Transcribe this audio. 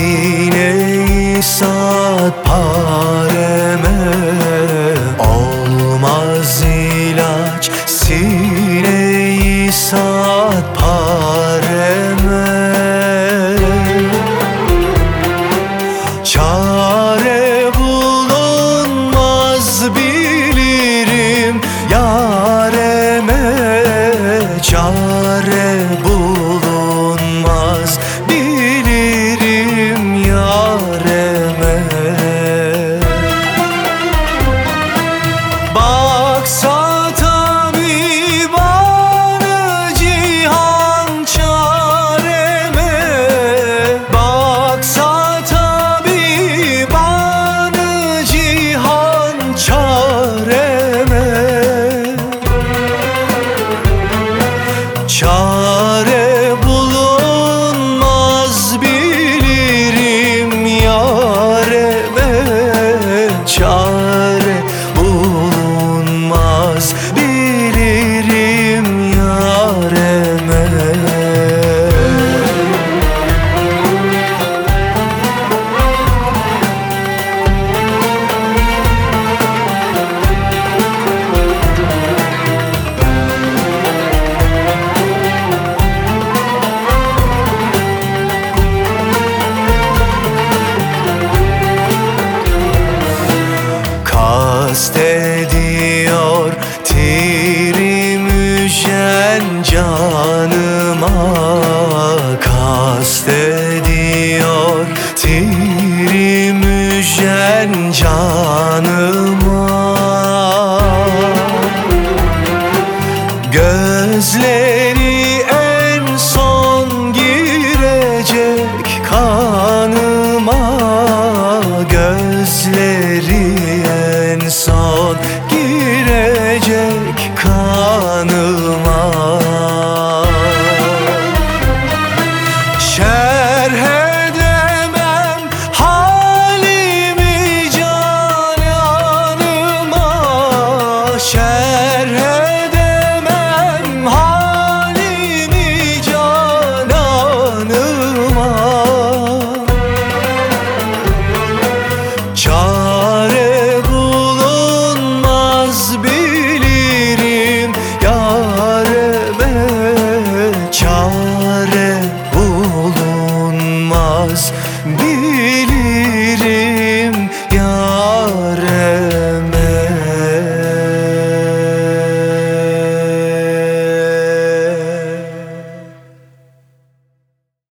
Sine-i saat pareme Olmaz ilaç. Sine-i saat pareme. Çare bulunmaz bilirim Yareme. Çare bulunmaz Canıma kastediyor. Tiri canıma. Gözleri en son girecek kanıma. Gözleri en son girecek kanıma.